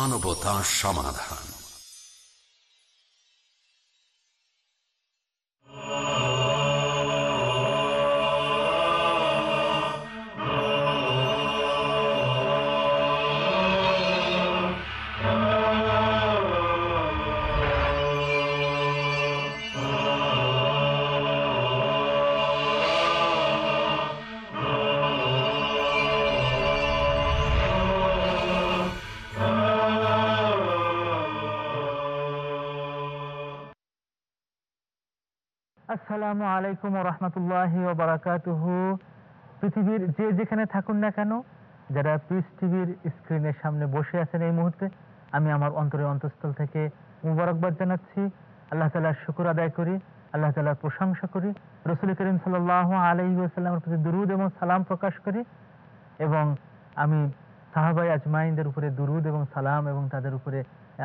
মানবতা সমাধান। আসসালামু আলাইকুম রহমতুল্লাহ বারাকাতুহু। পৃথিবীর যে যেখানে থাকুন না কেন, যারা পিস টিভির স্ক্রিনের সামনে বসে আছেন এই মুহূর্তে, আমি আমার অন্তরের অন্তঃস্থল থেকে মুবারকবাদ জানাচ্ছি। আল্লাহ তালার শুকুর আদায় করি, আল্লাহ তালার প্রশংসা করি, রসুল করিম সাল আলহি আসাল্লামের প্রতি দুরুদ এবং সালাম প্রকাশ করি এবং আমি সাহাবাই আজমাইনদের উপরে দুরুদ এবং সালাম এবং তাদের উপরে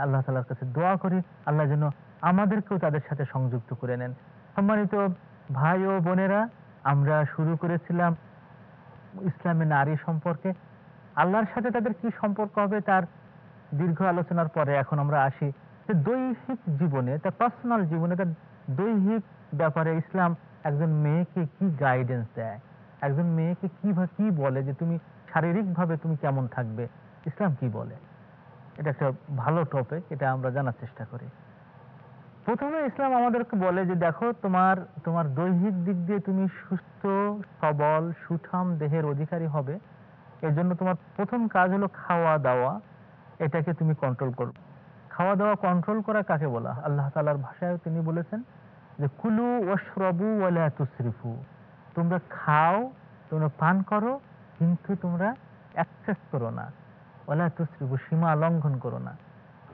আল্লাহ তালার কাছে দোয়া করি। আল্লাহ যেন আমাদেরকেও তাদের সাথে সংযুক্ত করে নেন। সম্মানিত ভাই ও বোনেরা, আমরা শুরু করেছিলাম ইসলামী নারী সম্পর্কে। আল্লাহর সাথে তাদের কি সম্পর্ক হবে তার দীর্ঘ আলোচনার পরে এখন আমরা আসি। দৈহিক জীবনে, তার পার্সোনাল জীবনে, তার দৈহিক ব্যাপারে ইসলাম একজন মেয়েকে কি গাইডেন্স দেয়? একজন মেয়েকে কি কি বলে যে তুমি শারীরিকভাবে তুমি কেমন থাকবে? ইসলাম কি বলে? এটা একটা ভালো টপিক এটা আমরা জানার চেষ্টা করি। প্রথমে ইসলাম আমাদেরকে বলে যে, দেখো, তোমার তোমার দৈহিক দিক দিয়ে তুমি সুস্থ, সবল, সুঠাম দেহের অধিকারী হবে। এর জন্য তোমার প্রথম কাজ হলো খাওয়া দাওয়া। এটাকে তুমি কন্ট্রোল করবে খাওয়া দাওয়া কন্ট্রোল করা কাকে বলা? আল্লাহ তালার ভাষায় তিনি বলেছেন যে, কুলু ওয়াশরবু ওয়ালা তুসরিফু। তোমরা খাও, তোমরা পান করো, কিন্তু তোমরা অ্যাক্সেস করো না। ওলা তুসরিফু, সীমা লঙ্ঘন করো না।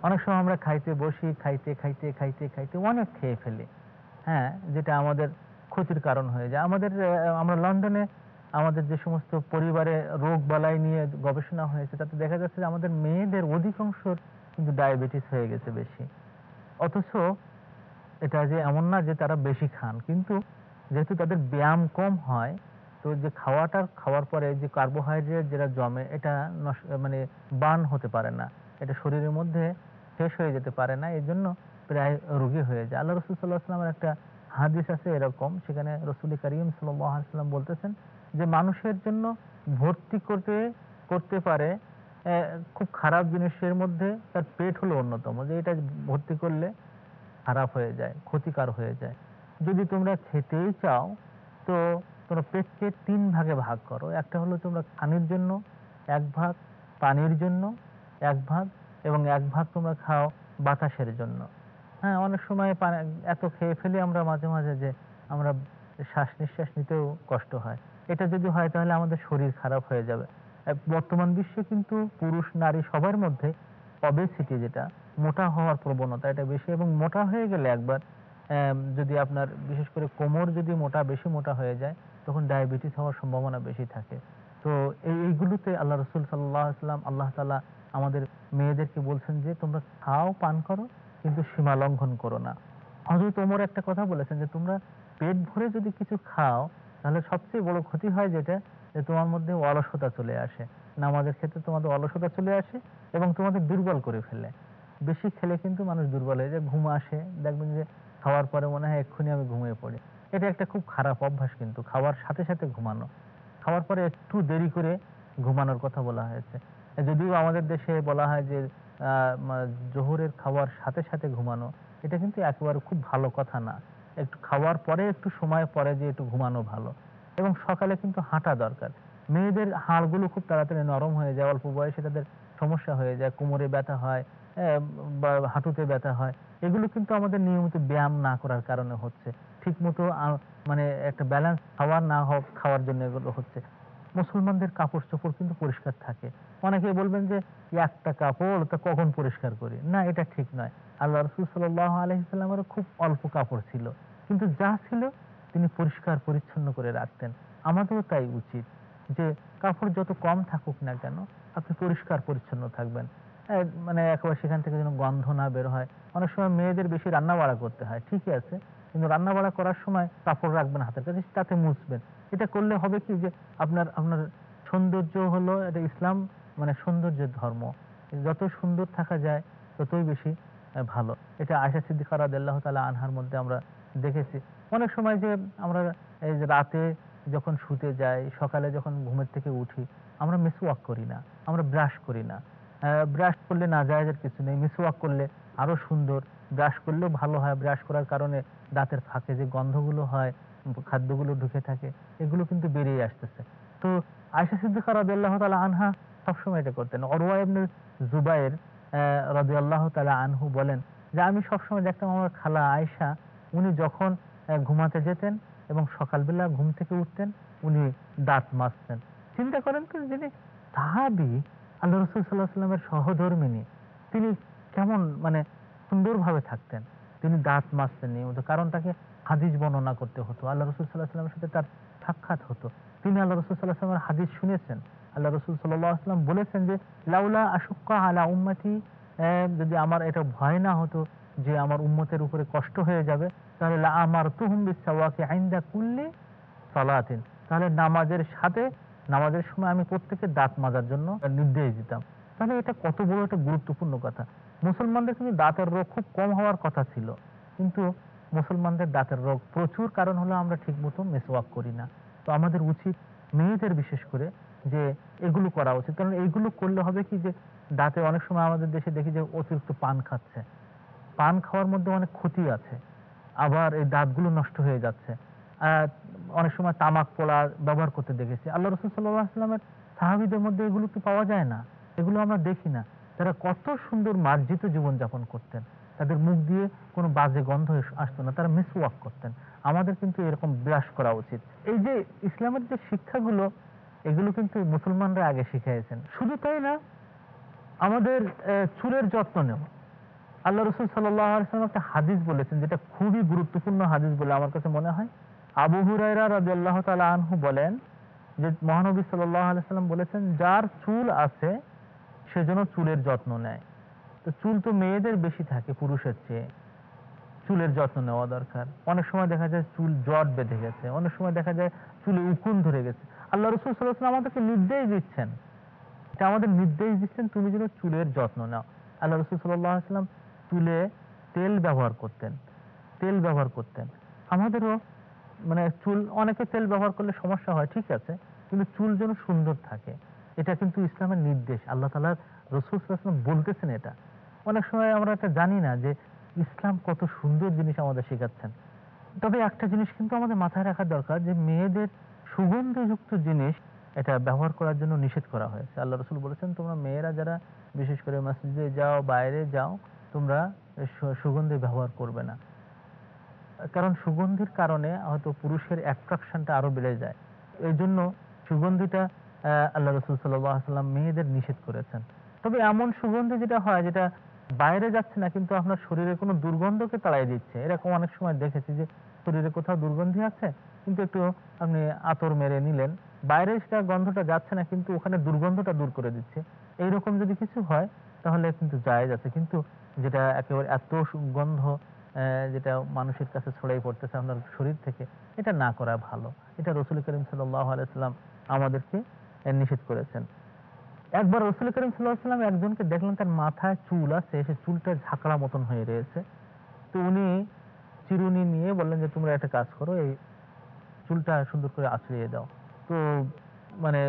অনেক সময় আমরা খাইতে বসি, খাইতে খাইতে খাইতে খাইতে অনেক খেয়ে ফেলি। হ্যাঁ যেটা আমাদের ক্ষতির কারণ হয়ে যায়। আমাদের আমরা লন্ডনে আমাদের যে সমস্ত পরিবারে রোগ বালাই নিয়ে গবেষণা হয়েছে, তাতে দেখা যাচ্ছে যে আমাদের মেয়েদের অধিকাংশ কিন্তু ডায়াবেটিস হয়ে গেছে বেশি। অথচ এটা যে এমন না যে তারা বেশি খান, কিন্তু যেহেতু তাদের ব্যায়াম কম হয়, তো যে খাওয়াটা, খাওয়ার পরে যে কার্বোহাইড্রেট যেটা জমে, এটা মানে বার্ন হতে পারে না। এটা শরীরের মধ্যে শেষ হয়ে যেতে পারে না, এই জন্য প্রায় রোগী হয়ে যায়। আল্লাহ রসুল সাল্লাহ আসলামের একটা হাদিস আছে এরকম, সেখানে রসুল করিম সাল্লাম বলতেছেন যে, মানুষের জন্য ভর্তি করতে করতে পারে খুব খারাপ জিনিসের মধ্যে তার পেট হলো অন্যতম, যে এটা ভর্তি করলে খারাপ হয়ে যায়, ক্ষতিকার হয়ে যায়। যদি তোমরা খেতেই চাও, তো তোমরা পেটকে তিন ভাগে ভাগ করো। একটা হলো তোমরা খানির জন্য, এক ভাগ পানির জন্য, এক ভাগ এবং এক ভাগ তোমরা খাও বাতাসের জন্য। হ্যাঁ অনেক সময় এত খেয়ে ফেলি আমরা মাঝে মাঝে যে আমরা শ্বাস নিঃশ্বাস নিতেও কষ্ট হয়। এটা যদি হয় তাহলে আমাদের শরীর খারাপ হয়ে যাবে। বর্তমান বিশ্বে কিন্তু পুরুষ, নারী সবার মধ্যে অবেসিটি যেটা, মোটা হওয়ার প্রবণতা এটা বেশি এবং মোটা হয়ে গেলে একবার যদি আপনার বিশেষ করে কোমর যদি মোটা, বেশি মোটা হয়ে যায়, তখন ডায়াবেটিস হওয়ার সম্ভাবনা বেশি থাকে। তো এইগুলোতে আল্লাহ রসুল সাল্লাহ আসলাম আল্লাহ তালা আমাদের মেয়েদেরকে বলছেন যে, তোমরা খাও, পান করো, কিন্তু সীমা লঙ্ঘন করো না। হজরত ওমর একটা কথা বলেছেন যে, তোমরা পেট ভরে যদি কিছু খাও, তাহলে সবচেয়ে বড় ক্ষতি হয় যেটা, যে তোমার মধ্যে অলসতা চলে আসে। নামাজের ক্ষেত্রে তোমাদের অলসতা চলে আসে এবং তোমাদের দুর্বল করে ফেলে। বেশি খেলে কিন্তু মানুষ দুর্বল হয়ে যায়, ঘুম আসে। দেখবেন যে, খাওয়ার পরে মনে হয় এক্ষুনি আমি ঘুমিয়ে পড়ি। এটা একটা খুব খারাপ অভ্যাস কিন্তু, খাওয়ার সাথে সাথে ঘুমানো। খাওয়ার পরে একটু দেরি করে ঘুমানোর কথা বলা হয়েছে। যদিও আমাদের দেশে বলা হয় যে জোহরের খাওয়ার সাথে সাথে ঘুমানো, এটা কিন্তু একেবারে খুব ভালো কথা না। একটু খাওয়ার পরে একটু সময় পরে যে একটু ঘুমানো ভালো। এবং সকালে কিন্তু হাঁটা দরকার। মেয়েদের হাড়গুলো খুব তাড়াতাড়ি নরম হয়ে যায়, অল্প বয়সে তাদের সমস্যা হয়ে যায়, কোমরে ব্যথা হয় বা হাঁটুতে ব্যথা হয়। এগুলো কিন্তু আমাদের নিয়মিত ব্যায়াম না করার কারণে হচ্ছে। ঠিক মতো মানে একটা ব্যালেন্স খাওয়ার না হোক খাওয়ার জন্য এগুলো হচ্ছে। মুসলমানদের কাপড় চোপড় কিন্তু পরিষ্কার থাকে। অনেকে বলবেন যে, একটা কাপড়, তা কখন পরিষ্কার করি? না, এটা ঠিক নয়। আল্লাহ রসুল সাল্লাহ আলহিসাল্লামেরও খুব অল্প কাপড় ছিল। কিন্তু যা ছিল, তিনি পরিষ্কার, পরিচ্ছন্ন করে রাখতেন। আমাদেরও তাই উচিত যে, কাপড় যত কম থাকুক না কেন, আপনি পরিষ্কার, পরিচ্ছন্ন থাকবেন। মানে একেবারে সেখান থেকে যেন গন্ধ না বের হয়। অনেক সময় মেয়েদের বেশি রান্না বাড়া করতে হয়, ঠিকই আছে। কিন্তু রান্না বাড়া করার সময় কাপড় রাখবেন হাতের কাছে, তাতে মুছবেন। এটা করলে হবে কি যে আপনার আপনার সৌন্দর্য হলো এটা ইসলাম মানে সৌন্দর্যের ধর্ম। যত সুন্দর থাকা যায়, ততই বেশি ভালো। এটা আয়সা সিদ্দিকা রাদিয়াল্লাহু তাআলা আনহার মধ্যে আমরা দেখেছি। অনেক সময় যে আমরা এই যে রাতে যখন শুতে যাই, সকালে যখন ঘুমের থেকে উঠি, আমরা মিসওয়াক করি না, আমরা ব্রাশ করি না। ব্রাশ করলে না জায়েজের কিছু নেই। মিসওয়াক করলে আরও সুন্দর। ব্রাশ করলেও ভালো হয়। ব্রাশ করার কারণে দাঁতের ফাঁকে যে গন্ধগুলো হয় খাদ্যগুলো ঢুকে থাকে, এগুলো কিন্তু বেরিয়ে আসতেছে। তো আয়সা সিদ্দিকা রাদিয়াল্লাহু তাআলা আনহা সবসময় এটা করতেন। অরওয়া ইবনে জুবাইর রাদিয়াল্লাহু তাআলা আনহু বলেন যে, আমি সবসময় দেখতাম আমার খালা আয়সা উনি যখন ঘুমাতে যেতেন এবং সকালবেলা ঘুম থেকে উঠতেন, উনি দাঁত মাজতেন। চিন্তা করেন তো যিনি সাহাবি, আল্লাহ রসুল সাল্লাহ সাল্লামের সহধর্মিনী, তিনি কেমন মানে সুন্দরভাবে থাকতেন। তিনি দাঁত মাজতেন নিয়মিত কারণ তাকে হাদিস বর্ণনা করতে হতো। আল্লাহ রসুল সাল্লাহ সাল্লামের সাথে তার সাক্ষাৎ হতো। তিনি আল্লাহ রসুল সাল্লাহ সাল্লামের হাদিস শুনেছেন। আল্লাহ রসুল সাল্লাহ আসলাম বলেছেন যে, লাউলা আশুক্কা আলা উম্মাতি যদি আমার এটা ভয় না হতো যে আমার উম্মতের উপরে কষ্ট হয়ে যাবে, তাহলে আমার তুহুম বিসাওয়াকে আইন্দা কুল্লি সালাতিন। তাহলে নামাজের সাথে, নামাজের সময় আমি প্রত্যেকে দাঁত মাজার জন্য নির্দেশ দিতাম। তাহলে এটা কত বড় একটা গুরুত্বপূর্ণ কথা। মুসলমানদের কিন্তু দাঁতের রোগ খুব কম হওয়ার কথা ছিল। কিন্তু মুসলমানদের দাঁতের রোগ। প্রচুর কারণ হলো আমরা ঠিক মতো মেসওয়াক করি না। তো আমাদের উচিত মেয়েদের বিশেষ করে যে এগুলো করা উচিত। কারণ এইগুলো করলে হবে কি যে দাঁতে অনেক সময় আমাদের দেশে দেখি যে অতিরিক্ত পান খাচ্ছে। পান খাওয়ার মধ্যে অনেক ক্ষতি আছে। আবার এই দাঁতগুলো নষ্ট হয়ে যাচ্ছে। অনেক সময় তামাক পোড়া ব্যবহার করতে দেখেছি। আল্লাহ রসুল সাল্লাহ আসলামের সাহাবিদের মধ্যে এগুলো তো পাওয়া যায় না। এগুলো আমরা দেখি না। তারা কত সুন্দর মার্জিত জীবনযাপন করতেন। তাদের মুখ দিয়ে কোনো বাজে গন্ধ আসতো না, তারা মিসওয়াক করতেন। আমাদের কিন্তু এরকম ব্রাশ করা উচিত। এই যে ইসলামের যে শিক্ষাগুলো, এগুলো কিন্তু মুসলমানরা আগে শিখিয়েছেন। শুধু তাই না, আমাদের চুলের যত্ন নেওয়া আল্লাহ রসুল সাল্লাম একটা হাদিস বলেছেন, যেটা খুবই গুরুত্বপূর্ণ হাদিস বলে আমার কাছে মনে হয়। আবু হুরাইরা রাজি আল্লাহ আনহু বলেন যে, মহানবী সাল্লাহ আলাইসাল্লাম বলেছেন, যার চুল আছে, সে যেন চুলের যত্ন নেয়। তো চুল তো মেয়েদের বেশি থাকে, পুরুষের চেয়ে। চুলের যত্ন নেওয়া দরকার। অনেক সময় দেখা যায় চুল জট বেঁধে গেছে। অনেক সময় দেখা যায় চুলে উকুন ধরে গেছে। আল্লাহ রসুল সাল্লাহ আমাদেরকে নির্দেশ দিচ্ছেন। এটা আমাদের নির্দেশ দিচ্ছেন, তুমি যেন চুলের যত্ন নাও। আল্লাহ রসুল সাল্লাম চুলে তেল ব্যবহার করতেন। তেল ব্যবহার করতেন। আমাদেরও মানে চুল, অনেকে তেল ব্যবহার করলে সমস্যা হয়, ঠিক আছে, কিন্তু চুল যেন সুন্দর থাকে। এটা কিন্তু ইসলামের নির্দেশ। আল্লাহ তালার রসুল সাল্লাম বলতেছেন এটা। অনেক সময় আমরা এটা জানি না যে ইসলাম কত সুন্দর জিনিস আমাদের শেখাচ্ছেন। তবে একটা জিনিস কিন্তু আমাদের মাথায় রাখা দরকার যে মেয়েদের সুগন্ধযুক্ত জিনিস এটা ব্যবহার করার জন্য নিষেধ করা হয়েছে। আল্লাহ রসুল বলেছেন, তোমরা মেয়েরা যারা বিশেষ করে মসজিদে যাও, বাইরে যাও, তোমরা সুগন্ধি ব্যবহার করবে না। কারণ সুগন্ধির কারণে হয়তো পুরুষের অ্যাট্রাকশনটা আরও বেড়ে যায়। এই জন্য সুগন্ধিটা আল্লাহ রসুল সাল্লাম মেয়েদের নিষেধ করেছেন। তবে এমন সুগন্ধি যেটা হয়, যেটা বাইরে যাচ্ছে না কিন্তু আপনার শরীরে কোনো দুর্গন্ধকে তাড়াই দিচ্ছে। এরকম অনেক সময় দেখেছি যে শরীরে কোথাও দুর্গন্ধি আছে কিন্তু একটু আপনি আতর মেরে নিলেন। বাইরে সেটা গন্ধটা যাচ্ছে না কিন্তু ওখানে দুর্গন্ধটা দূর করে দিচ্ছে। এইরকম যদি কিছু হয় তাহলে কিন্তু জায়েজ আছে কিন্তু যেটা একেবারে এত সুগন্ধ আহ, যেটা মানুষের কাছে ছড়াই পড়তেছে আপনার শরীর থেকে এটা না করা ভালো। এটা রসুল করিম আলাইসাল্লাম আমাদেরকে নিষেধ করেছেন। একবার রসুল করিম সাল্লাহাম একজনকে দেখলেন, তার মাথায় চুল আছে, সে চুলটা ঝাঁকড়া মতন হয়ে রয়েছে। তো উনি চিরুনি নিয়ে বললেন যে, তোমরা একটা কাজ করো, এই চুলটা সুন্দর করে আছড়িয়ে দাও। তো মানে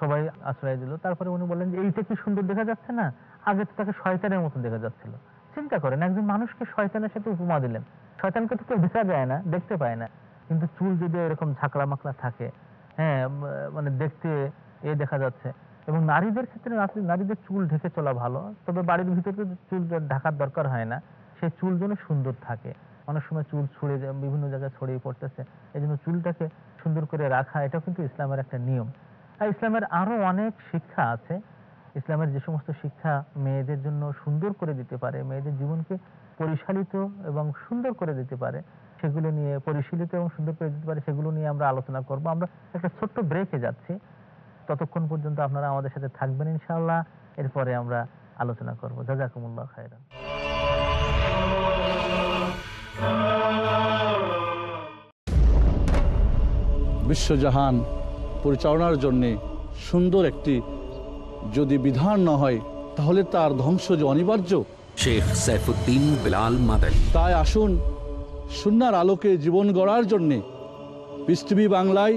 সবাই আশ্রয় দিল। তারপরে উনি বললেন যে, এইটা কি সুন্দর দেখা যাচ্ছে না? আগে তো তাকে শয়তানের মতন দেখা যাচ্ছিল। চিন্তা করেন, একজন মানুষকে শয়তানের সাথে উপমা দিলেন। শয়তানকে তো কেউ দেখা যায় না, দেখতে পায় না। কিন্তু চুল যদি এরকম ঝাঁকড়া মাকড়া থাকে হ্যাঁ মানে দেখতে এ দেখা যাচ্ছে। এবং নারীদের ক্ষেত্রে নারীদের চুল ঢেকে চলা ভালো, তবে বাড়ির ভিতরে চুল ঢাকার দরকার হয় না। সেই চুল যেন সুন্দর থাকে। অনেক সময় চুল ছড়িয়ে যায়, বিভিন্ন জায়গায় ছড়িয়ে পড়তেছে। এই জন্য চুলটাকে সুন্দর করে রাখা, এটাও কিন্তু ইসলামের একটা নিয়ম। আর ইসলামের আরও অনেক শিক্ষা আছে। ইসলামের যে সমস্ত শিক্ষা মেয়েদের জন্য সুন্দর করে দিতে পারে, মেয়েদের জীবনকে পরিশালিত এবং সুন্দর করে দিতে পারে, সেগুলো নিয়ে পরিশীলিত এবং সুন্দর করে দিতে পারে, সেগুলো নিয়ে আমরা আলোচনা করব। আমরা একটা ছোট্ট ব্রেকে যাচ্ছি। ততক্ষণ পর্যন্ত আপনারা আমাদের সাথে থাকবেন ইনশাআল্লাহ। এরপরে আমরা আলোচনা করব। জাজাকুমুল্লাহ খায়রান। বিশ্বজাহান পরিচালনার জন্যে সুন্দর একটি যদি বিধান না হয় তাহলে তার ধ্বংস যে অনিবার্য। শেখ সাইফুদ্দিন বিলাল মাদানী। তাই আসুন সুনার আলোকে জীবন গড়ার জন্যে পৃথিবী বাংলায়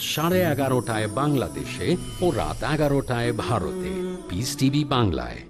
সাড়ে এগারোটায় বাংলাদেশে ও রাত এগারোটায় ভারতে। পিস টিভি বাংলায়।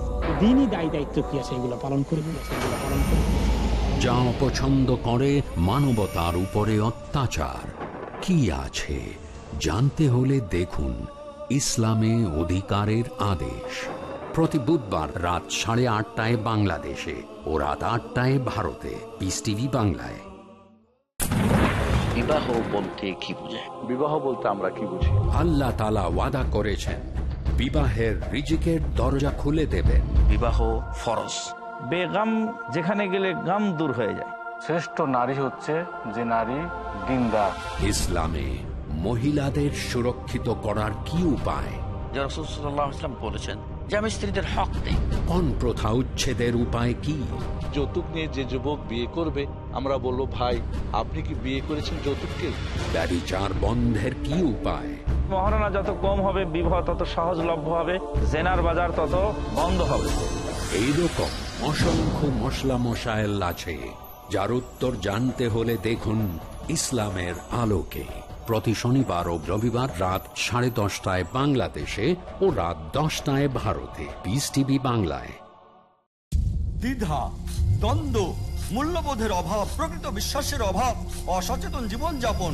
দিনই দায় দায়িত্ব কি আছে? এগুলো পালন করব সেগুলো পালন করব যা অপছন্দ করে মানবতার উপরে অত্যাচার। কি আছে? জানতে হলে দেখুন ইসলামে অধিকারের আদেশ। প্রতি বুধবার রাত সাড়ে আটটায় বাংলাদেশে ও রাত আটটায় ভারতে। পিস টিভি বাংলায়। বিবাহ বলতে কি বোঝায়? বিবাহ বলতে আমরা কি বুঝি? আল্লাহ তালা ওয়াদা করেছেন বিবাহের রিজিকের দরজা খুলে দেবেন বিবাহ ফরজ। বেগাম যেখানে গেলে গাম দূর হয়ে যায়। শ্রেষ্ঠ নারী হচ্ছে যে নারী দিনদার। ইসলামে মহিলাদের সুরক্ষিত করার কি উপায়? যে রসুল বলেছেন যে আমি স্ত্রীদের হক দেই। কোন প্রথা উচ্ছেদের উপায় কি? যৌতুক নিয়ে যে যুবক বিয়ে করবে আমরা বলব ভাই আপনি কি বিয়ে করেছেন যৌতুককে? ব্যবিচার বন্ধের কি উপায়? মহারণা যত কম হবে বিবাহ তত সহজলভ্য হবে জেনার বাজার তত বন্ধ হবে। এইরকম অসংখ্য মশলা মশায়েল আছে যার উত্তর জানতে হলে দেখুন ইসলামের আলোকে। প্রতি শনিবার ও রবিবার রাত সাড়ে দশটায় বাংলাদেশে ও রাত দশটায় ভারতে। পিস টিভি বাংলায়। দ্বিধা দ্বন্দ্ব মূল্যবোধের অভাব প্রকৃত বিশ্বাসের অভাব অসচেতন জীবনযাপন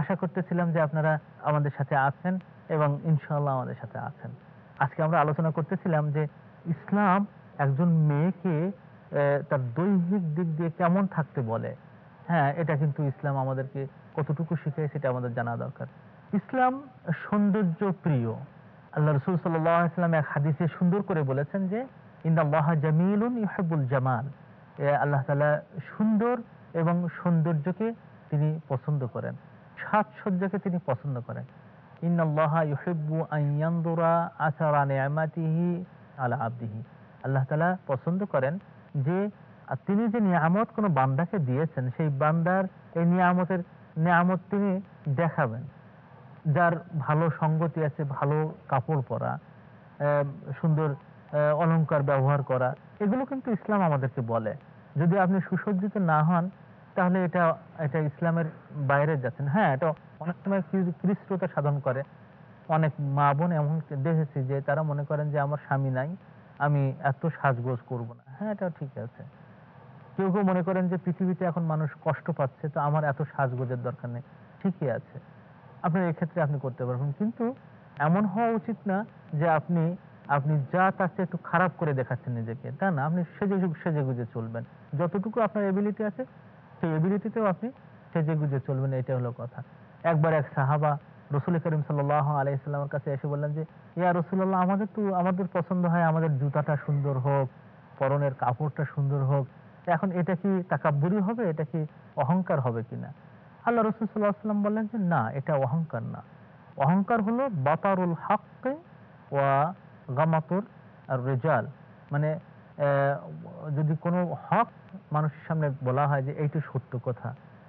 আশা করতেছিলাম যে আপনারা আমাদের সাথে আছেন এবং ইনশাল্লাহ আমাদের সাথে আছেন। আজকে আমরা আলোচনা করতেছিলাম যে ইসলাম একজন মেয়েকে তার দৈহিক দিক দিয়ে কেমন থাকতে বলে। হ্যাঁ এটা কিন্তু ইসলাম আমাদেরকে কতটুকু শিখায় সেটা আমাদের জানা দরকার। ইসলাম সৌন্দর্য প্রিয়। আল্লাহ রসুল সাল্লাম এক হাদিসে সুন্দর করে বলেছেন যে ইন্দাল্লাহ জামিলুন ইহাবুল জামাল। আল্লাহ তালা সুন্দর এবং সৌন্দর্যকে তিনি পছন্দ করেন। সাজসজ্জাকে তিনি পছন্দ করেন। পছন্দ করেন যে তিনি যে নিয়ামত বান্দাকে দিয়েছেন, সেই বান্দার এই নিয়ামতের নিয়ামত তিনি দেখাবেন। যার ভালো সঙ্গতি আছে, ভালো কাপড় পরা সুন্দর অলংকার ব্যবহার করা, এগুলো কিন্তু ইসলাম আমাদেরকে বলে। যদি আপনি সুসজ্জিত না হন তাহলে এটা এটা ইসলামের বাইরে যাচ্ছেন। হ্যাঁ এটা অনেক সময় কৃষ্টতা সাধন করে। অনেক মা বোন এমন দেখেছি যে তারা মনে করেন যে আমার স্বামী নাই, আমি এত সাজগোজ করব না। হ্যাঁ এটা ঠিক আছে। কেউ কেউ মনে করেন যে পৃথিবীতে এখন মানুষ কষ্ট পাচ্ছে, তো আমার এত সাজগোজের দরকার নেই। ঠিকই আছে। আপনার এক্ষেত্রে আপনি করতে পারবেন। কিন্তু এমন হওয়া উচিত না যে আপনি আপনি যা তার চেয়ে একটু খারাপ করে দেখাচ্ছেন নিজেকে। তা না, আপনি সেজে সেজে গুজে চলবেন। যতটুকু আপনার এবিলিটি আছে সেই এবিলিটিতেও আপনি সেজে গুজে চলবেন এটা হলো কথা। একবার এক সাহাবা রসুল করিম সাল্লাহ আলাইসাল্লামের কাছে এসে বললেন যে, ইয়া রসুল্লাহ আমাদের তো, আমাদের পছন্দ হয় আমাদের জুতাটা সুন্দর হোক, পরনের কাপড়টা সুন্দর হোক। এখন এটা কি তাকাব্বুরি হবে? এটা কি অহংকার হবে কিনা? আল্লাহ রসুল সাল্লাহ সাল্লাম বললেন যে, না, এটা অহংকার না। অহংকার হলো বাতারুল হাক্কে ওয়া গামাতুর আর রেজাল। মানে যদি কোনো হক মানুষের সামনে বলা হয় যে এইটা সত্য কথা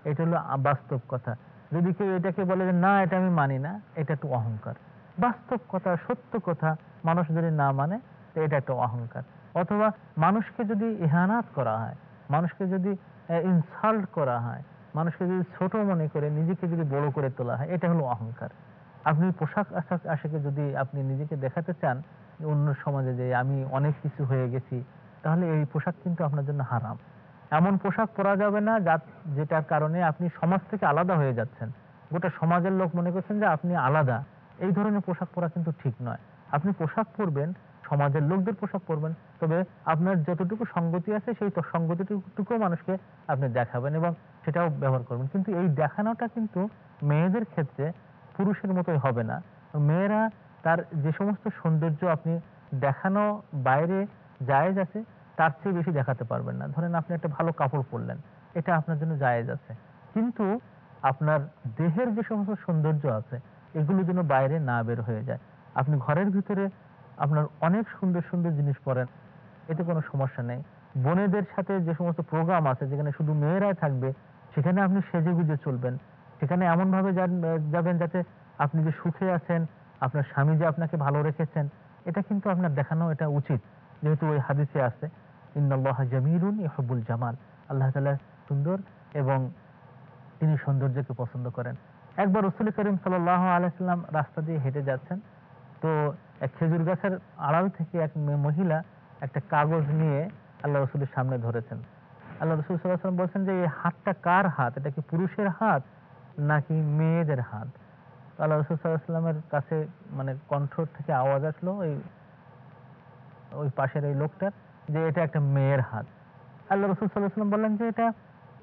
এটা হলো বাস্তব কথা। যদি কেউ এটাকে বলে যে না, এটা আমি মানি না, এটা একটু অহংকার। বাস্তব কথা, সত্য কথা মানুষ যদি না মানে এটা একটা অহংকার। অথবা মানুষকে যদি ইহানাত করা হয়, মানুষকে যদি ইনসাল্ট করা হয়, মানুষকে যদি ছোট মনে করে, নিজেকে যদি বড় করে তোলা হয়, এটা হলো অহংকার। আপনি পোশাক আশাক আশাকে যদি আপনি নিজেকে দেখাতে চান অন্য সমাজে যে আমি অনেক কিছু হয়ে গেছি, তাহলে এই পোশাক কিন্তু আপনার জন্য হারাম। এমন পোশাক পরা যাবে না যা যেটার কারণে আপনি সমাজ থেকে আলাদা হয়ে যাচ্ছেন। গোটা সমাজের লোক মনে করছেন যে আপনি আলাদা। এই ধরনের পোশাক পরা কিন্তু ঠিক নয়। আপনি পোশাক পরবেন, সমাজের লোকদের পোশাক পরবেন, তবে আপনার যতটুকু সঙ্গতি আছে সেই সঙ্গতিটুকু মানুষকে আপনি দেখাবেন এবং সেটাও ব্যবহার করবেন। কিন্তু এই দেখানোটা কিন্তু মেয়েদের ক্ষেত্রে পুরুষের মতোই হবে না। মেয়েরা তার যে সমস্ত সৌন্দর্য আপনি দেখানো বাইরে জায়েজ আছে, তার চেয়ে বেশি দেখাতে পারবেন না। ধরেন আপনি একটা ভালো কাপড় পরলেন, এটা আপনার জন্য জায়েজ আছে। কিন্তু আপনার দেহের যে সমস্ত সৌন্দর্য আছে, এগুলো যেন বাইরে না বের হয়ে যায়। আপনি ঘরের ভিতরে আপনার অনেক সুন্দর সুন্দর জিনিস পরেন, এতে কোনো সমস্যা নেই। বোনেদের সাথে যে সমস্ত প্রোগ্রাম আছে, যেখানে শুধু মেয়েরাই থাকবে, সেখানে আপনি সেজে গুজে চলবেন। সেখানে এমন ভাবে যান- যাবেন যাতে আপনি যে সুখে আছেন আপনার স্বামী যে আপনাকে ভালো রেখেছেন, এটা কিন্তু আপনার দেখানো, এটা উচিত। যেহেতু ওই হাদিসে আছে, ইন্নাল্লাহ জামিলুন ইহবুল জামাল। আল্লাহ তাআলা সুন্দর এবং তিনি সৌন্দর্যকে পছন্দ করেন। একবার রসুল করিম সাল্লাহ আলাইসাল্লাম রাস্তা দিয়ে হেঁটে যাচ্ছেন, তো এক খেজুর গাছের আড়াল থেকে এক মহিলা একটা কাগজ নিয়ে আল্লাহ রসুলের সামনে ধরেছেন। আল্লাহ রসুল সাল্লাম বলছেন যে এই হাতটা কার হাত? এটা কি পুরুষের হাত নাকি মেয়েদের হাত? আল্লাহ রসুল সাল্লামের কাছে মানে কণ্ঠ থেকে আওয়াজ আসলো ওই ওই পাশের এই লোকটার যে এটা একটা মেয়ের হাত। আল্লাহ রসুল সাল্লাম বললেন যে এটা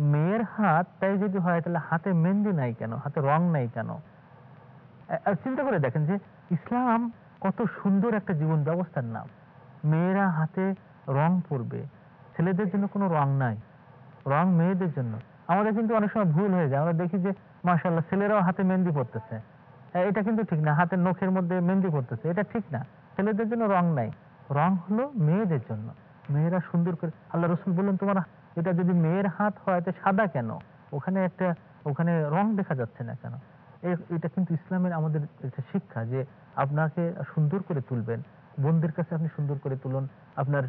মেয়ের হাত, তাই যদি হয় তাহলে হাতে মেহেন্দি নাই কেন? হাতে রং নাই কেন? চিন্তা করে দেখেন যে ইসলাম কত সুন্দর একটা জীবন ব্যবস্থার নাম। মেয়েরা হাতে রং পরবে, ছেলেদের জন্য কোনো রং নাই। রং মেয়েদের জন্য। আমাদের কিন্তু অনেক সময় ভুল হয়ে যায়। আমরা দেখি যে মাশাল্লাহ ছেলেরাও হাতে মেহেন্দি পরতেছে। এটা কিন্তু ঠিক না। হাতের নখের মধ্যে মেহেন্দি পরতেছে এটা ঠিক না। ছেলেদের জন্য রং নাই। রং হলো মেয়েদের জন্য। মেয়েরা সুন্দর করে আল্লাহ রসুল বললেন, তোমার এটা যদি মেয়ের হাত হয় তো সাদা কেন? ওখানে একটা ওখানে রং দেখা যাচ্ছে না কেন? এটা কিন্তু ইসলামের আমাদের একটা শিক্ষা যে আপনাকে সুন্দর করে তুলবেন। বোনদের কাছে আপনি সুন্দর করে তুলুন। আপনার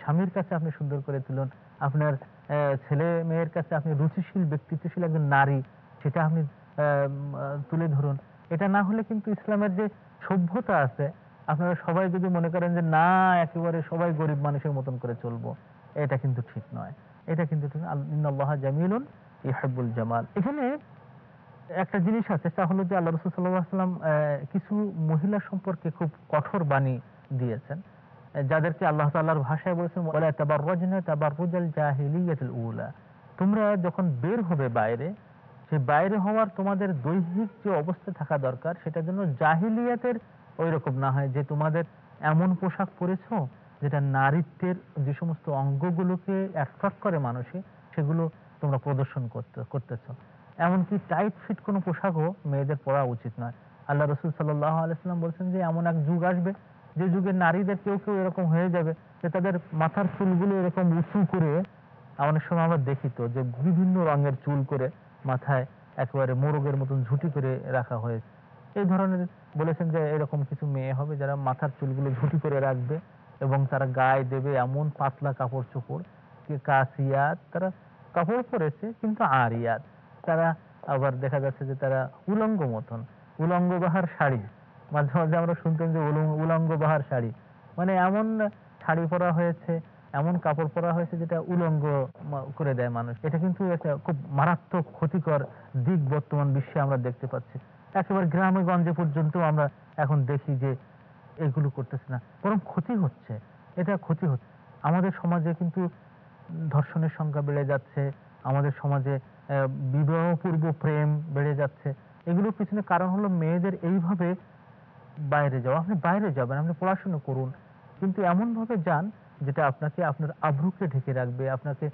স্বামীর কাছে আপনি সুন্দর করে তুলুন। আপনার ছেলে মেয়ের কাছে আপনি রুচিশীল, ব্যক্তিত্বশীল একজন নারী, সেটা আপনি তুলে ধরুন। এটা না হলে কিন্তু ইসলামের যে সভ্যতা আছে, আপনারা সবাই যদি মনে করেন যে না, একেবারে সবাই গরিব মানুষের মতন করে চলবো, এটা কিন্তু ঠিক নয়। এটা কিন্তু। জামিলুন ইহাব্বুল জামাল। এখানে একটা জিনিস আছে তা হলো যে আল্লাহ রসুল সাল্লাম কিছু মহিলা সম্পর্কে খুব কঠোর বাণী দিয়েছেন। যাদেরকে আল্লাহ তাল্লাহর ভাষায় বলেছেন, ওয়ালা তাবাররাজনা তাবাররুজাল জাহিলিয়াতিল উলা। তোমরা যখন বের হবে বাইরে সেই বাইরে হওয়ার তোমাদের দৈহিক যে অবস্থা থাকা দরকার সেটার জন্য জাহিলিয়াতের ওই রকম না হয়, যে তোমাদের এমন পোশাক পরেছো যেটা নারীত্বের যে সমস্ত অঙ্গগুলোকে অ্যাট্রাক্ট করে মানুষে, সেগুলো তোমরা প্রদর্শন করতে, করতেছো। এমনকি টাইট ফিট কোনো পোশাকও মেয়েদের পরা উচিত নয়। আল্লাহ রসুল সাল্লাহ আলাইসাল্লাম বলছেন যে এমন এক যুগ আসবে, যে যুগে নারীদের কেউ কেউ এরকম হয়ে যাবে, যে তাদের মাথার চুলগুলো এরকম উঁচু করে, অনেক সময় আমরা দেখি তো, যে বিভিন্ন রঙের চুল করে মাথায় একেবারে মোরগের মতন ঝুটি করে রাখা হয়েছে। এই ধরনের বলেছেন যে এরকম কিছু মেয়ে হবে যারা মাথার চুলগুলো ঝুটি করে রাখবে এবং তারা গায়ে দেবে এমন পাতলা কাপড় চোপড় কাসিয়াত তারা কাপড় পরেছে কিন্তু আরিয়াত তারা আবার দেখা যাচ্ছে যে তারা উলঙ্গ মতন উলঙ্গ বাহার শাড়ি। মাঝে মাঝে আমরা শুনতাম যে উলঙ্গ বাহার শাড়ি। মানে এমন শাড়ি পরা হয়েছে এমন কাপড় পরা হয়েছে যেটা উলঙ্গ করে দেয় মানুষ। এটা কিন্তু একটা খুব মারাত্মক ক্ষতিকর দিক বর্তমান বিশ্বে আমরা দেখতে পাচ্ছি। একেবারে গ্রামে গঞ্জে পর্যন্ত আমরা এখন দেখি যে এগুলো করতেছে না। বরং ক্ষতি হচ্ছে। এটা ক্ষতি হচ্ছে। আমাদের সমাজে কিন্তু ধর্ষণের সংখ্যা বেড়ে যাচ্ছে। আমাদের সমাজে বিবাহ পূর্ব প্রেম বেড়ে যাচ্ছে। এগুলোর পিছনে কারণ হলো মেয়েদের এইভাবে বাইরে যাওয়া। আপনি বাইরে যাবেন, আপনি পড়াশোনা করুন। কিন্তু এমন ভাবে যান যেটা আপনাকে আপনার আভ্রুকে ঢেকে রাখবে, আপনাকে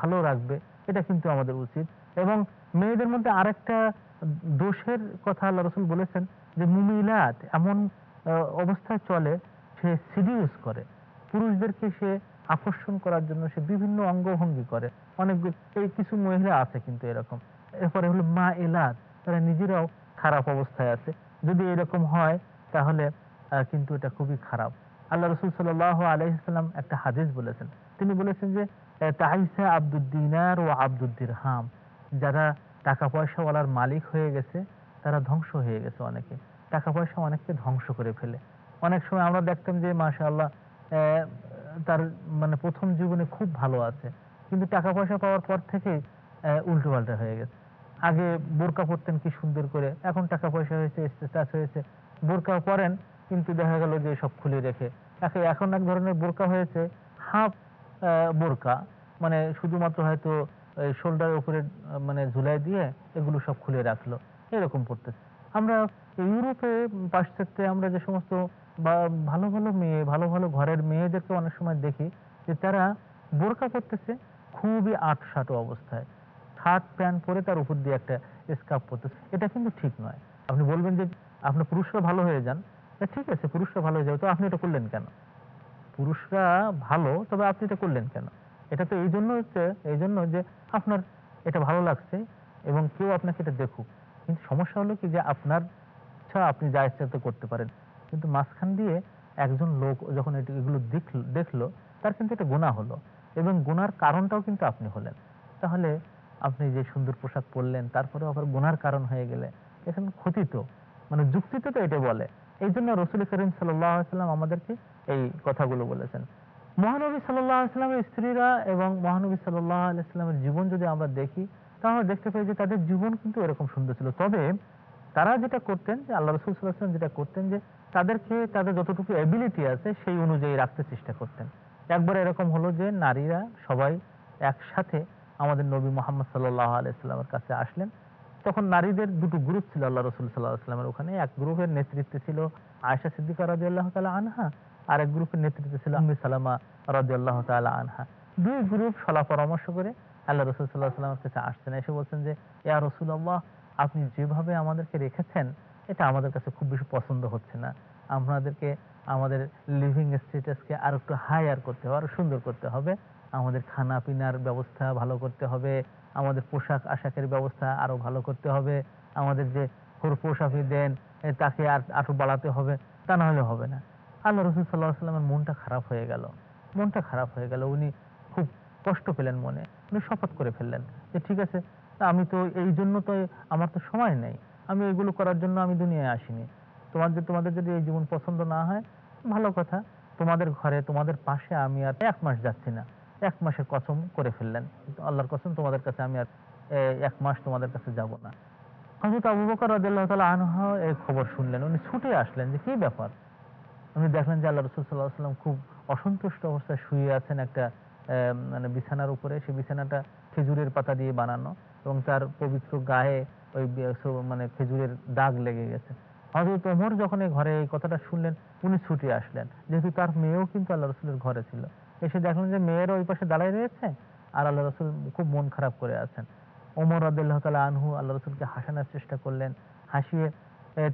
ভালো রাখবে, এটা কিন্তু আমাদের উচিত। এবং মেয়েদের মধ্যে আরেকটা দোষের কথা আল্লাহ রসুল বলেছেন যে মুমিলাত এমন অবস্থায় চলে সে সিডিউস করে। পুরুষদেরকে সে আকর্ষণ করার জন্য সে বিভিন্ন অঙ্গভঙ্গি করে। অনেক, এই কিছু মহিলা আছে কিন্তু এরকম। এরপরে হলো মা এলাদ তারা নিজেরাও খারাপ অবস্থায় আছে। যদি এরকম হয়, তাহলে কিন্তু এটা খুবই খারাপ। আল্লাহ রসুল সাল আলহিসাল্লাম একটা হাদিস বলেছেন। তিনি বলেছেন যে তাইসা আব্দুদ্দিনার ও আব্দুদ্দির হাম যারা টাকা পয়সাওয়ালার মালিক হয়ে গেছে, তারা ধ্বংস হয়ে গেছে অনেকে। টাকা পয়সা অনেককে ধ্বংস করে ফেলে। অনেক সময় আমরা দেখতাম যে মাসা আল্লাহ তার মানে প্রথম জীবনে খুব ভালো আছে, কিন্তু টাকা পয়সা পাওয়ার পর থেকে উল্টো পাল্টা হয়ে গেছে। আগে বোরকা পরতেন কি সুন্দর করে, এখন টাকা পয়সা হয়েছে স্ট্যাটাস হয়েছে। বোরকা পরেন কিন্তু দেখা গেল যে সব খুলে রেখে। এখন এক ধরনের বোরকা হয়েছে, হাফ বোরকা। মানে শুধুমাত্র হয়তো শোল্ডারের উপরে মানে ঝুলাই দিয়ে এগুলো সব খুলে রাখল। এরকম পড়তেছে আমরা ইউরোপে পাশ্চাত্যে আমরা যে সমস্ত ভালো ভালো মেয়ে, ভালো ভালো ঘরের মেয়েদেরকে অনেক সময় দেখি, যে তারা বোরকা পরতেছে খুবই আটসাটো অবস্থায়। শার্ট, প্যান্ট পরে তার উপর দিয়ে একটা স্কার্ফ পরতেছে। এটা কিন্তু ঠিক নয়। আপনি বলবেন যে আপনার পুরুষরা ভালো হয়ে যান ঠিক আছে, পুরুষরা ভালো হয়ে যাবে। তো আপনি এটা করলেন কেন? পুরুষরা ভালো, তবে আপনি এটা করলেন কেন? এটা তো এই জন্য হচ্ছে, এই জন্য যে আপনার এটা ভালো লাগছে এবং কেউ আপনাকে এটা দেখুক। কিন্তু সমস্যা হলো কি যে আপনার ইচ্ছা, আপনি যা ইচ্ছা তো করতে পারেন। কিন্তু মাঝখান দিয়ে একজন লোক যখন এটি- এগুলো দেখল- দেখল, তার কিন্তু এটা গোনা হলো। এবং গোনার কারণটাও কিন্তু আপনি হলেন। তাহলে আপনি যে সুন্দর পোশাক পরলেন তারপরে আবার গোনার কারণ হয়ে গেলে, এখানে ক্ষতি তো মানে যুক্তিতে তো এটা বলে। এই জন্য রসুল করিম সাল্লাম আমাদেরকে এই কথাগুলো বলেছেন। মহানবী সাল্লাহ আসলামের স্ত্রীরা এবং মহানবী আলাইস্লামের জীবন যদি আমরা দেখি, তাহলে দেখতে পাই যে তাদের জীবন কিন্তু এরকম সুন্দর ছিল। তবে তারা যেটা করতেন যে, আল্লাহ রসুল সাল্লাহাম যেটা করতেন যে, তাদেরকে তাদের যতটুকু এবিলিটি আছে সেই অনুযায়ী রাখতে চেষ্টা করতেন। একবার এরকম হলো যে, নারীরা সবাই একসাথে আমাদের নবী মোহাম্মদ সাল্লাহ আলাইস্লামের কাছে আসলেন। তখন নারীদের দুটো গ্রুপ ছিল আল্লাহ রসুল সাল্লাহ আসলামের ওখানে। এক গ্রুপের নেতৃত্বে ছিল আয়সা সিদ্দিকা রাজি আল্লাহ তালা আনহা, আর এক গ্রুপের নেতৃত্বে ছিল উম্মি সালামা রাজি আল্লাহ তালা আনহা। দুই গ্রুপ সলা পরামর্শ করে আল্লাহ রসুল সাল্লাহ সাল্লামের কাছে আসছেন। এসে বলছেন যে, ইয়া রসুল আল্লাহ আপনি যেভাবে আমাদেরকে রেখেছেন, এটা আমাদের কাছে খুব বেশি পছন্দ হচ্ছে না। আমাদেরকে আমাদের লিভিং স্ট্যাটাসকে আরও একটু হায়ার করতে হবে, আরও সুন্দর করতে হবে। আমাদের খানা পিনার ব্যবস্থা ভালো করতে হবে। আমাদের পোশাক আশাকের ব্যবস্থা আরও ভালো করতে হবে। আমাদের যে খোরপোশ দেন তাকে আর আরও বাড়াতে হবে, তা না হলে হবে না। আল্লাহ রসুল সাল্লাহ সাল্লামের মনটা খারাপ হয়ে গেল। মনটা খারাপ হয়ে গেল, উনি খুব কষ্ট পেলেন মনে। উনি শপথ করে ফেললেন যে, ঠিক আছে আমি তো এই জন্য তো আমার তো সময় নেই। আমি এগুলো করার জন্য আমি দুনিয়ায় আসিনি। তোমার তোমাদের তোমাদের যদি এই জীবন পছন্দ না হয়, ভালো কথা। তোমাদের ঘরে, তোমাদের পাশে আমি আর এক মাস যাচ্ছি না। এক মাসের কসম করে ফেললেন। আল্লাহর কসম, তোমাদের কাছে আমি আর এক মাস তোমাদের কাছে যাব না। হজরত আবু বকর রাদিয়াল্লাহু তাআলা আনহু এই খবর শুনলেন। উনি ছুটে আসলেন যে, কি ব্যাপার? উনি দেখলেন যে, আল্লাহ রসুল সাল্লাহ সাল্লাম খুব অসন্তুষ্ট অবস্থায় শুয়ে আছেন একটা মানে বিছানার উপরে। সেই বিছানাটা খেজুরের পাতা দিয়ে বানানো এবং তার পবিত্র গায়ে ওই মানে খেজুরের দাগ লেগে গেছে। হজরত ওমর যখন এই ঘরে এই কথাটা শুনলেন, উনি ছুটে আসলেন। যেহেতু তার মেয়েও কিন্তু আল্লাহ রসুলের ঘরে ছিল। এসে দেখলেন যে মেয়ের ওই পাশে দাঁড়ায় রয়েছে আর আল্লাহ রসুল খুব মন খারাপ করে আছেন। ওমর আদাল্লাহ তালা আনহু আল্লাহ রসুলকে হাসানোর চেষ্টা করলেন হাসিয়ে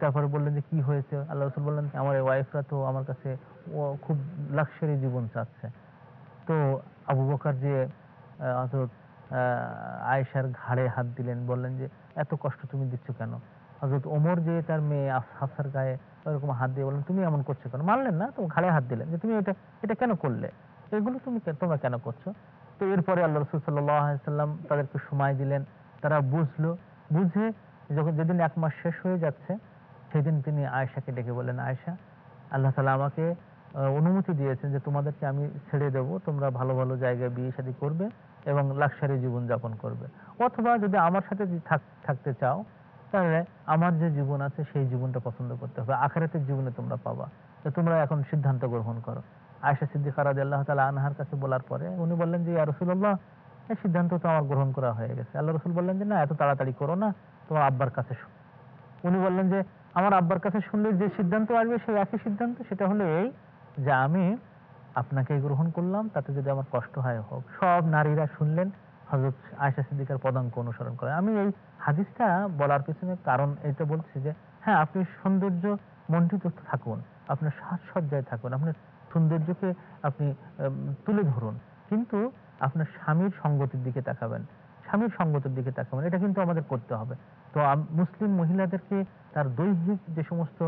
তারপরে বললেন যে কি হয়েছে? আল্লাহ রসুল বললেন আমার এই ওয়াইফরা তো আমার কাছে ও খুব লাক্সারি জীবন চাচ্ছে। তো আবু বকর যে আহ, আয়েশার ঘাড়ে হাত দিলেন বললেন যে এত কষ্ট তুমি দিচ্ছ কেন? হজরত ওমর যে তার মেয়ে হাফসার গায়ে ওরকম হাত দিয়ে বললেন তুমি এমন করছ কেন? মানলেন না তো ঘাড়ে হাত দিলেন যে তুমি এটা এটা কেন করলে? এগুলো তুমি তোমরা কেন করছ? তো এরপরে আল্লাহ রসুল সাল্লাম তাদেরকে সময় দিলেন, তারা বুঝলো, বুঝে যখন যেদিন এক মাস শেষ হয়ে যাচ্ছে, সেদিন তিনি আয়েশাকে ডেকে বললেন, আয়েশা, আল্লাহ তালা আমাকে অনুমতি দিয়েছেন যে তোমাদেরকে আমি ছেড়ে দেব, তোমরা ভালো ভালো জায়গায় বিয়ে শাদী করবে এবং লাক্সারি জীবন যাপন করবে। অথবা যদি আমার সাথে থাক- থাকতে চাও, তাহলে আমার যে জীবন আছে, সেই জীবনটা পছন্দ করতে হবে। আখারাতের জীবনে তোমরা পাবা। তো তোমরা এখন সিদ্ধান্ত গ্রহণ করো। আয়সা সিদ্দিক রাজি আল্লাহ তালা আনহার কাছে বলার পরে উনি বললেন যে, ইয়া রসুল্লাহ এই সিদ্ধান্ত তো আমার গ্রহণ করা হয়ে গেছে। আল্লাহ রসুল বললেন যে, না, এত তাড়াতাড়ি করো না, তোমার আব্বার কাছে শো- উনি বললেন যে, আমার আব্বার কাছে শুনলে যে সিদ্ধান্ত আসবে, সেই একই সিদ্ধান্ত, সেটা হলো এই যে, আমি আপনাকে গ্রহণ করলাম, তাতে যদি আমার কষ্ট হয়, হোক। সব নারীরা শুনলেন হজরত আয়সা সিদ্দিকার পদাঙ্ক অনুসরণ করে। আমি এই হাদিসটা বলার পিছনে কারণ এটা বলছি যে হ্যাঁ আপনি সৌন্দর্য মণ্ডিত থাকুন, আপনার সাজসজ্জায় থাকুন, আপনার সৌন্দর্যকে আপনি তুলে ধরুন। কিন্তু আপনার স্বামীর সঙ্গতির দিকে তাকাবেন। স্বামীর সঙ্গতির দিকে তাকাবেন। এটা কিন্তু আমাদের করতে হবে। তো মুসলিম মহিলাদেরকে তার দৈহিক যে সমস্ত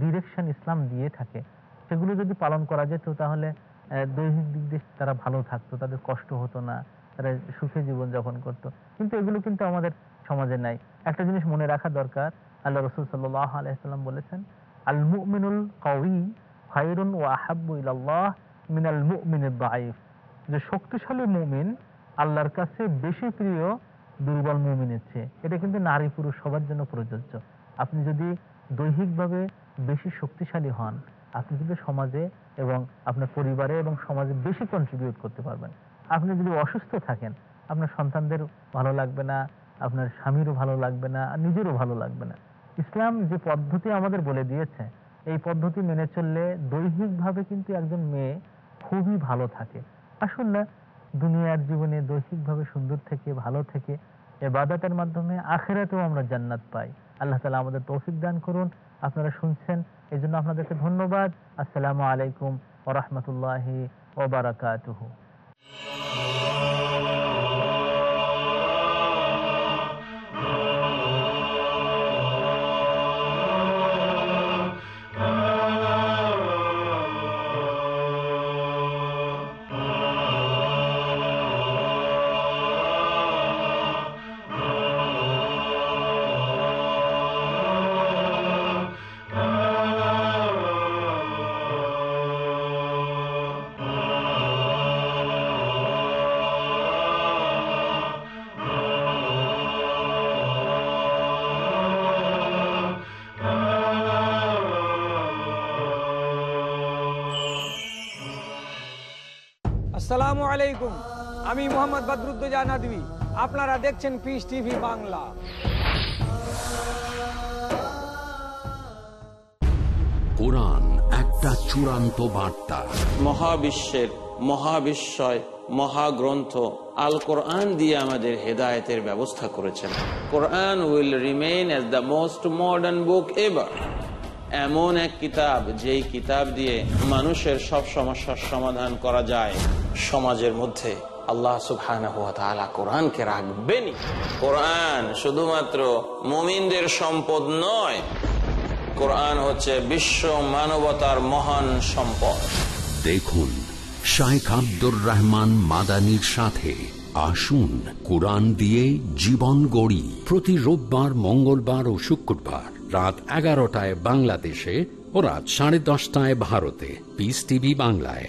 ডিরেকশন ইসলাম দিয়ে থাকে, সেগুলো যদি পালন করা যেত তাহলে দৈহিক দিক দিয়ে তারা ভালো থাকতো, তাদের কষ্ট হতো না, তারা সুখে জীবন যাপন করতো। কিন্তু এগুলো কিন্তু আমাদের সমাজে নাই। একটা জিনিস মনে রাখা দরকার। আল্লাহ রসুল সাল্লাহ আলাইসাল্লাম বলেছেন আল মুমিনুল কওয়ি খায়রুন ও আহাব্বু ইলাল্লাহ মিনাল মুমিনিদ দাইফ যে শক্তিশালী মুমিন আল্লাহর কাছে বেশি প্রিয় দুর্বল মুমিনের চেয়ে। এটা কিন্তু নারী পুরুষ সবার জন্য প্রযোজ্য। আপনি যদি দৈহিকভাবে বেশি শক্তিশালী হন, আপনি কিন্তু সমাজে এবং আপনার পরিবারে এবং সমাজে বেশি কন্ট্রিবিউট করতে পারবেন। আপনি যদি অসুস্থ থাকেন, আপনার সন্তানদের ভালো লাগবে না, আপনার স্বামীরও ভালো লাগবে না, নিজেরও ভালো লাগবে না। ইসলাম যে পদ্ধতি আমাদের বলে দিয়েছে এই পদ্ধতি মেনে চললে দৈহিকভাবে কিন্তু একজন মেয়ে খুবই ভালো থাকে। আসুন না, দুনিয়ার জীবনে দৈহিকভাবে সুন্দর থেকে, ভালো থেকে এবাদতের মাধ্যমে আখেরাতেও আমরা জান্নাত পাই। আল্লাহ তালা আমাদের তৌফিক দান করুন। আপনারা শুনছেন এই জন্য আপনাদেরকে ধন্যবাদ। আসসালামু আলাইকুম ওরহমতুল্লাহি ওবরাকাতুহ আসসালামু আলাইকুম। আমি মোহাম্মদ বদরুদ্দোজা নদী আপনারা দেখছেন পিস টিভি বাংলা। কোরআন একটা চূড়ান্ত বার্তা। মহাবিশ্বের মহাবিস্ময় মহাগ্রন্থ আল কোরআন দিয়ে আমাদের হেদায়েতের ব্যবস্থা করেছেন। Quran will remain as the most modern book ever. এমন এক কিতাব যেই কিতাব দিয়ে মানুষের সব সমস্যার সমাধান করা যায়। সমাজের মধ্যে আল্লাহ তাআলা কোরআনকে রাখবেনই। কোরআন শুধুমাত্র মুমিনদের সম্পদ নয়, কোরআন হচ্ছে বিশ্ব মানবতার মহান সম্পদ। দেখুন শাইখ আব্দুর রহমান মাদানির সাথে আসুন কোরআন দিয়ে জীবন গড়ি। প্রতি রোববার, মঙ্গলবার ও শুক্রবার রাত এগারোটায় বাংলাদেশে ও রাত সাড়ে দশটায় ভারতে। পিস টিভি বাংলায়।